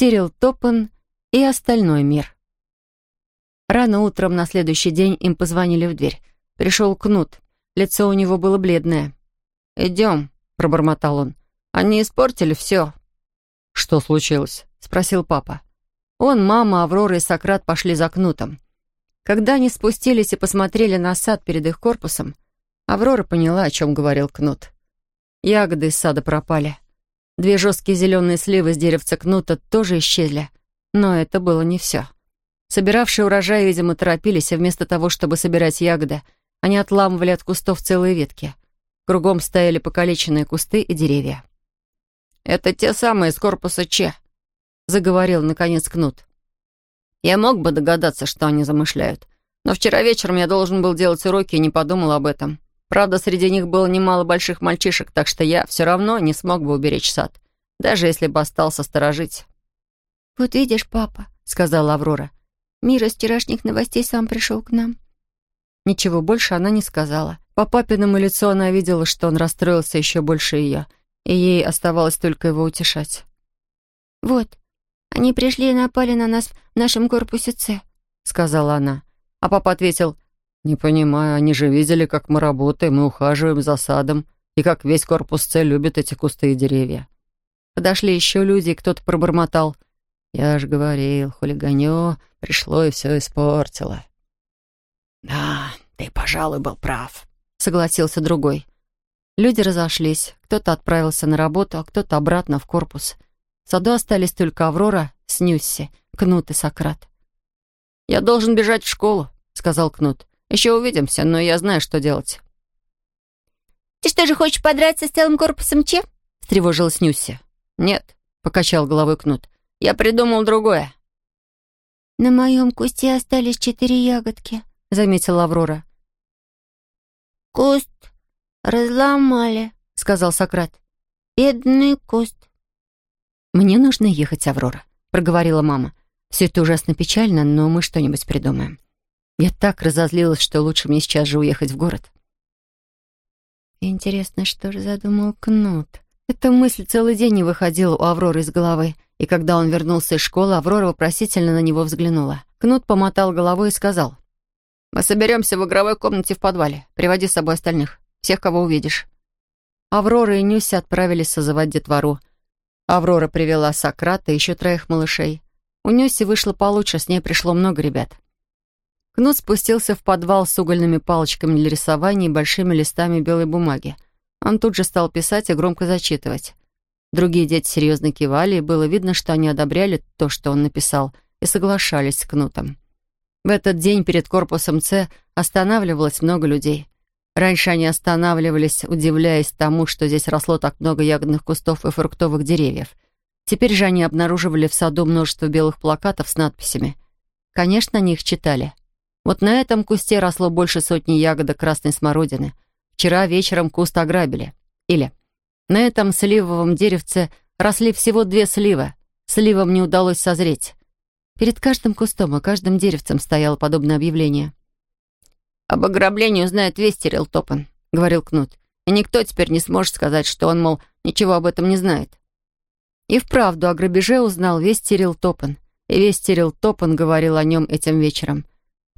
Тирил Топан и остальной мир. Рано утром на следующий день им позвонили в дверь. Пришел Кнут. Лицо у него было бледное. «Идем», — пробормотал он. «Они испортили все». «Что случилось?» — спросил папа. Он, мама, Аврора и Сократ пошли за Кнутом. Когда они спустились и посмотрели на сад перед их корпусом, Аврора поняла, о чем говорил Кнут. Ягоды из сада пропали. Две жесткие зеленые сливы с деревца Кнута тоже исчезли. Но это было не все. Собиравшие урожай, видимо, торопились, и вместо того, чтобы собирать ягоды, они отламывали от кустов целые ветки. Кругом стояли покалеченные кусты и деревья. «Это те самые из корпуса Че», — заговорил, наконец, Кнут. «Я мог бы догадаться, что они замышляют, но вчера вечером я должен был делать уроки и не подумал об этом. Правда, среди них было немало больших мальчишек, так что я все равно не смог бы уберечь сад, даже если бы остался сторожить». «Вот видишь, папа», — сказала Аврора, — «мир из вчерашних новостей сам пришел к нам». Ничего больше она не сказала. По папиному лицу она видела, что он расстроился еще больше ее, и ей оставалось только его утешать. «Вот, они пришли и напали на нас в нашем корпусе С», — сказала она. А папа ответил, «Не понимаю, они же видели, как мы работаем и ухаживаем за садом, и как весь корпус С любит эти кусты и деревья». Подошли еще люди, и кто-то пробормотал, «Я ж говорил, хулиганье пришло и все испортило». «Да, ты, пожалуй, был прав», — согласился другой. Люди разошлись. Кто-то отправился на работу, а кто-то обратно в корпус. В саду остались только Аврора, Снюсси, Кнут и Сократ. «Я должен бежать в школу», — сказал Кнут. «Еще увидимся, но я знаю, что делать». «Ты что же, хочешь подраться с целым корпусом Че?» — встревожилась Нюсси. «Нет», — покачал головой Кнут. «Я придумал другое». «На моем кусте остались четыре ягодки», — заметила Аврора. «Куст разломали», — сказал Сократ. «Бедный куст». «Мне нужно ехать, Аврора», — проговорила мама. «Все это ужасно печально, но мы что-нибудь придумаем. Я так разозлилась, что лучше мне сейчас же уехать в город». «Интересно, что же задумал Кнут?» Эта мысль целый день не выходила у Авроры из головы, и когда он вернулся из школы, Аврора вопросительно на него взглянула. Кнут помотал головой и сказал, «Мы соберемся в игровой комнате в подвале. Приводи с собой остальных, всех, кого увидишь». Аврора и Нюся отправились созывать детвору — Аврора привела Сократа и еще троих малышей. У Нюси вышло получше, с ней пришло много ребят. Кнут спустился в подвал с угольными палочками для рисования и большими листами белой бумаги. Он тут же стал писать и громко зачитывать. Другие дети серьезно кивали, и было видно, что они одобряли то, что он написал, и соглашались с Кнутом. В этот день перед корпусом С останавливалось много людей. Раньше они останавливались, удивляясь тому, что здесь росло так много ягодных кустов и фруктовых деревьев. Теперь же они обнаруживали в саду множество белых плакатов с надписями. Конечно, они их читали. Вот на этом кусте росло больше сотни ягодок красной смородины. Вчера вечером куст ограбили. Или на этом сливовом деревце росли всего две сливы. Сливам не удалось созреть. Перед каждым кустом и каждым деревцем стояло подобное объявление. «Об ограблении узнает весь Терил Топан», — говорил Кнут. «И никто теперь не сможет сказать, что он, мол, ничего об этом не знает». И вправду о грабеже узнал весь Терил Топан. И весь Терил Топан говорил о нем этим вечером.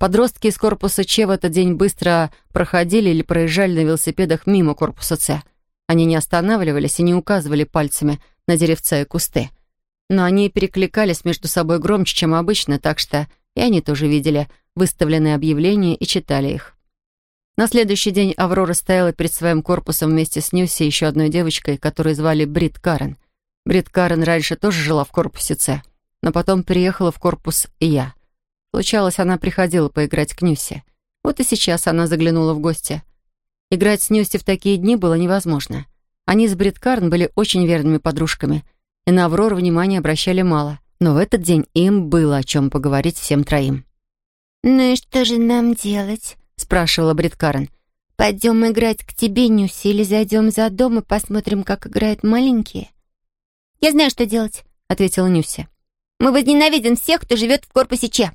Подростки из корпуса Че в этот день быстро проходили или проезжали на велосипедах мимо корпуса С. Они не останавливались и не указывали пальцами на деревца и кусты. Но они перекликались между собой громче, чем обычно, так что и они тоже видели — выставленные объявления и читали их. На следующий день Аврора стояла перед своим корпусом вместе с Нюси и еще одной девочкой, которую звали Брит Карен. Брит Карен раньше тоже жила в корпусе С, но потом переехала в корпус и я. Случалось, она приходила поиграть к Нюсе. Вот и сейчас она заглянула в гости. Играть с Нюси в такие дни было невозможно. Они с Брит Карн были очень верными подружками, и на Аврору внимания обращали мало. Но в этот день им было о чем поговорить всем троим. «Ну и что же нам делать?» — спрашивала Брит Карен. «Пойдем играть к тебе, Нюси, или зайдем за дом и посмотрим, как играют маленькие?» «Я знаю, что делать», — ответила Нюся. «Мы возненавидим всех, кто живет в корпусе Че».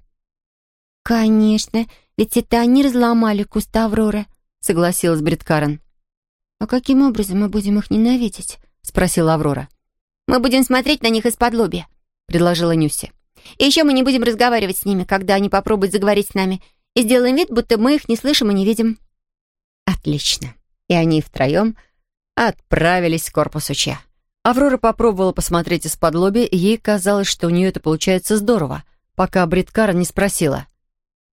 «Конечно, ведь это они разломали куст Авроры», — согласилась Брит Карен. «А каким образом мы будем их ненавидеть?» — спросила Аврора. «Мы будем смотреть на них из-под лоби». предложила Нюси. «И еще мы не будем разговаривать с ними, когда они попробуют заговорить с нами, и сделаем вид, будто мы их не слышим и не видим». Отлично. И они втроем отправились в корпус Уча. Аврора попробовала посмотреть из-под лоби, и ей казалось, что у нее это получается здорово, пока Бриткара не спросила.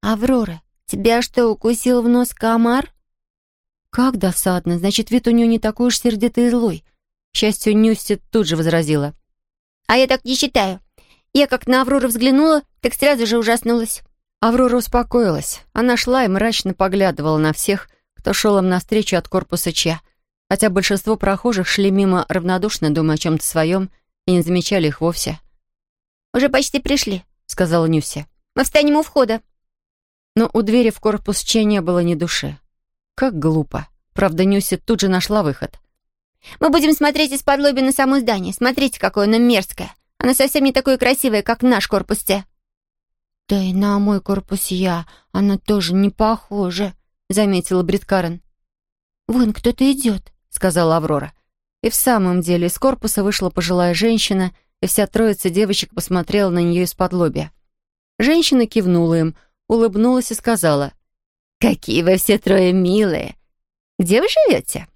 «Аврора, тебя что, укусил в нос комар?» «Как досадно. Значит, вид у нее не такой уж сердитый и злой». К счастью, Нюси тут же возразила. «А я так не считаю. Я как на Аврору взглянула, так сразу же ужаснулась». Аврора успокоилась. Она шла и мрачно поглядывала на всех, кто шел им навстречу от корпуса Ча, хотя большинство прохожих шли мимо равнодушно, думая о чем-то своем, и не замечали их вовсе. «Уже почти пришли», — сказала Нюся. «Мы встанем у входа». Но у двери в корпус Че не было ни души. Как глупо. Правда, Нюся тут же нашла выход. «Мы будем смотреть из-под лоби на само здание. Смотрите, какое оно мерзкое. Оно совсем не такое красивое, как наш корпус Т». «Да и на мой корпус Я оно тоже не похоже», — заметила Брит Карен. «Вон кто-то идет», — сказала Аврора. И в самом деле из корпуса вышла пожилая женщина, и вся троица девочек посмотрела на нее из-под лобья. Женщина кивнула им, улыбнулась и сказала, «Какие вы все трое милые! Где вы живете?»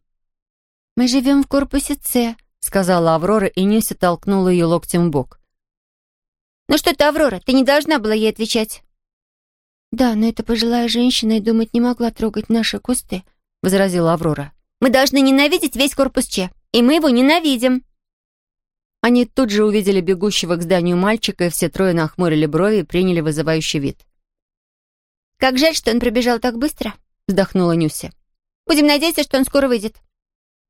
«Мы живем в корпусе С», — сказала Аврора, и Нюся толкнула ее локтем в бок. «Ну что ты, Аврора, ты не должна была ей отвечать». «Да, но эта пожилая женщина и думать не могла трогать наши кусты», — возразила Аврора. «Мы должны ненавидеть весь корпус Че, и мы его ненавидим». Они тут же увидели бегущего к зданию мальчика, и все трое нахмурили брови и приняли вызывающий вид. «Как жаль, что он пробежал так быстро», — вздохнула Нюся. «Будем надеяться, что он скоро выйдет».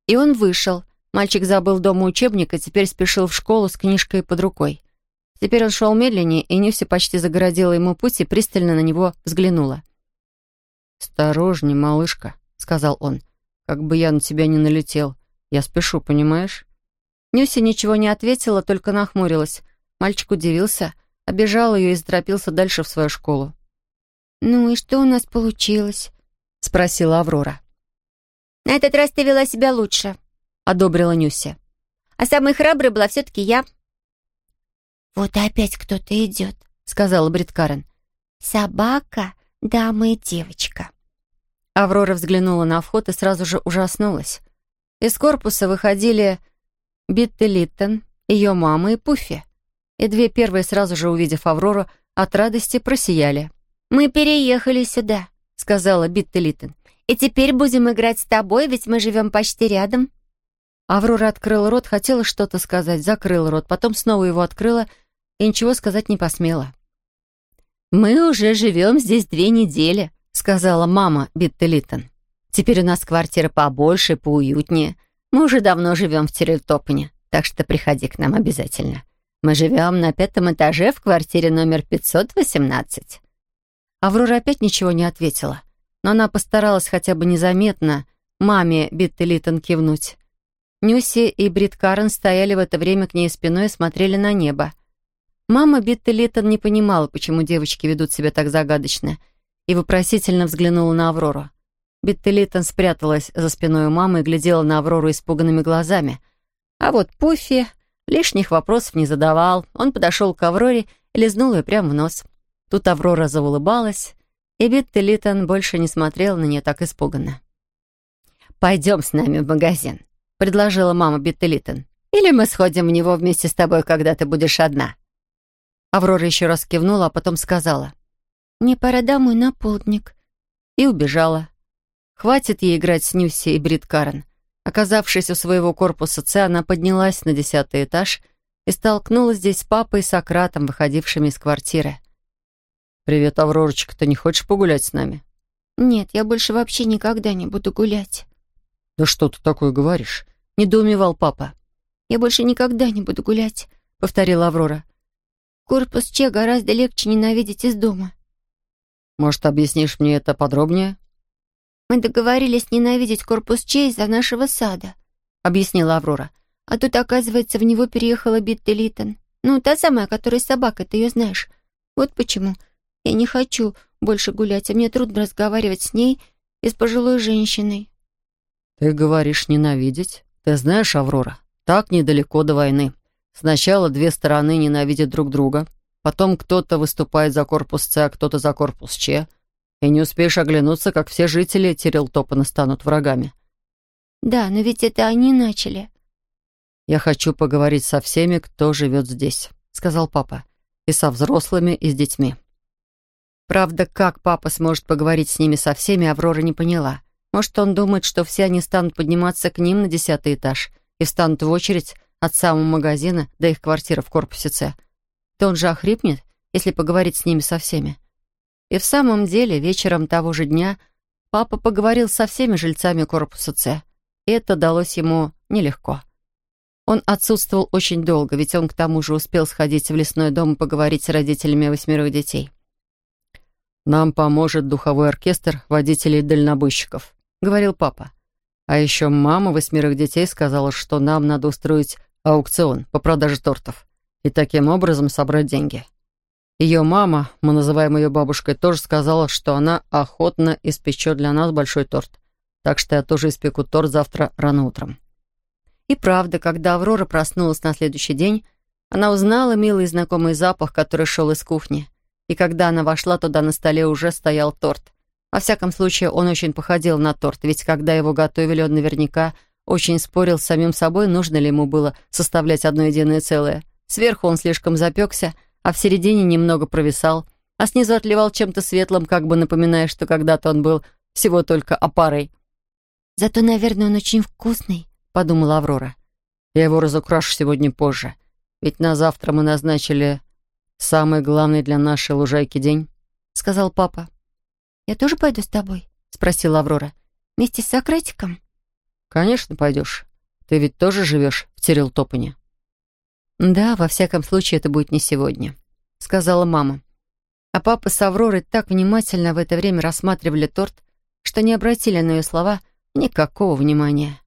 И он вышел. Мальчик забыл дома учебник и теперь спешил в школу с книжкой под рукой. Теперь он шел медленнее, и Нюся почти загородила ему путь и пристально на него взглянула. «Осторожней, малышка», — сказал он. «Как бы я на тебя не налетел. Я спешу, понимаешь?» Нюся ничего не ответила, только нахмурилась. Мальчик удивился, обежал ее и заторопился дальше в свою школу. «Ну и что у нас получилось?» — спросила Аврора. «На этот раз ты вела себя лучше», — одобрила Нюся. «А самой храброй была все-таки я». «Вот опять кто-то идет», — сказала Брит Карен. «Собака, дама и девочка». Аврора взглянула на вход и сразу же ужаснулась. Из корпуса выходили Битты Литтон, ее мама и Пуффи. И две первые, сразу же увидев Аврору, от радости просияли. «Мы переехали сюда», — сказала Битты Литтон. «И теперь будем играть с тобой, ведь мы живем почти рядом». Аврора открыла рот, хотела что-то сказать, закрыла рот, потом снова его открыла и ничего сказать не посмела. «Мы уже живем здесь две недели», — сказала мама Битты Литтон. «Теперь у нас квартира побольше, поуютнее. Мы уже давно живем в Терельтопане, так что приходи к нам обязательно. Мы живем на пятом этаже в квартире номер 518». Аврора опять ничего не ответила, но она постаралась хотя бы незаметно маме Битты Литтон кивнуть. Нюси и Брит Карен стояли в это время к ней спиной и смотрели на небо. Мама Битты Литтон не понимала, почему девочки ведут себя так загадочно, и вопросительно взглянула на Аврору. Битты Литтон спряталась за спиной у мамы и глядела на Аврору испуганными глазами. А вот Пуффи лишних вопросов не задавал. Он подошел к Авроре и лизнул ее прямо в нос. Тут Аврора заулыбалась, и Битты Литтон больше не смотрела на нее так испуганно. «Пойдем с нами в магазин», — предложила мама Битты Литтон. «Или мы сходим в него вместе с тобой, когда ты будешь одна». Аврора еще раз кивнула, а потом сказала. «Мне пора домой на полдник». И убежала. Хватит ей играть с Нюси и Брит Карен. Оказавшись у своего корпуса С, она поднялась на десятый этаж и столкнулась здесь с папой и Сократом, выходившими из квартиры. «Привет, Авророчка, ты не хочешь погулять с нами?» «Нет, я больше вообще никогда не буду гулять». «Да что ты такое говоришь?» — недоумевал папа. «Я больше никогда не буду гулять», — повторила Аврора. Корпус Че гораздо легче ненавидеть из дома. Может, объяснишь мне это подробнее? Мы договорились ненавидеть корпус Че из-за нашего сада, объяснила Аврора. А тут, оказывается, в него переехала Битта Литтон. Ну, та самая, которая с собакой, ты ее знаешь. Вот почему. Я не хочу больше гулять, а мне трудно разговаривать с ней и с пожилой женщиной. Ты говоришь ненавидеть? Ты знаешь, Аврора, так недалеко до войны. Сначала две стороны ненавидят друг друга, потом кто-то выступает за корпус С, а кто-то за корпус Ч, и не успеешь оглянуться, как все жители Терилтопана станут врагами. «Да, но ведь это они начали». «Я хочу поговорить со всеми, кто живет здесь», — сказал папа. «И со взрослыми, и с детьми». Правда, как папа сможет поговорить с ними со всеми, Аврора не поняла. Может, он думает, что все они станут подниматься к ним на десятый этаж и встанут в очередь от самого магазина до их квартиры в корпусе С. То он же охрипнет, если поговорить с ними со всеми. И в самом деле, вечером того же дня папа поговорил со всеми жильцами корпуса С. И это далось ему нелегко. Он отсутствовал очень долго, ведь он к тому же успел сходить в лесной дом и поговорить с родителями восьмерых детей. «Нам поможет духовой оркестр водителей-дальнобойщиков», — говорил папа. А еще мама восьмерых детей сказала, что нам надо устроить аукцион по продаже тортов и таким образом собрать деньги. Ее мама, мы называем ее бабушкой, тоже сказала, что она охотно испечет для нас большой торт. Так что я тоже испеку торт завтра рано утром. И правда, когда Аврора проснулась на следующий день, она узнала милый знакомый запах, который шел из кухни. И когда она вошла туда, на столе уже стоял торт. Во всяком случае, он очень походил на торт, ведь когда его готовили, он наверняка очень спорил с самим собой, нужно ли ему было составлять одно единое целое. Сверху он слишком запекся, а в середине немного провисал, а снизу отливал чем-то светлым, как бы напоминая, что когда-то он был всего только опарой. «Зато, наверное, он очень вкусный», — подумала Аврора. «Я его разукрашу сегодня позже, ведь на завтра мы назначили самый главный для нашей лужайки день», — сказал папа. «Я тоже пойду с тобой?» — спросила Аврора. «Вместе с Сократиком?» «Конечно пойдешь. Ты ведь тоже живешь в Терилтопане?» «Да, во всяком случае, это будет не сегодня», — сказала мама. А папа с Авророй так внимательно в это время рассматривали торт, что не обратили на ее слова никакого внимания.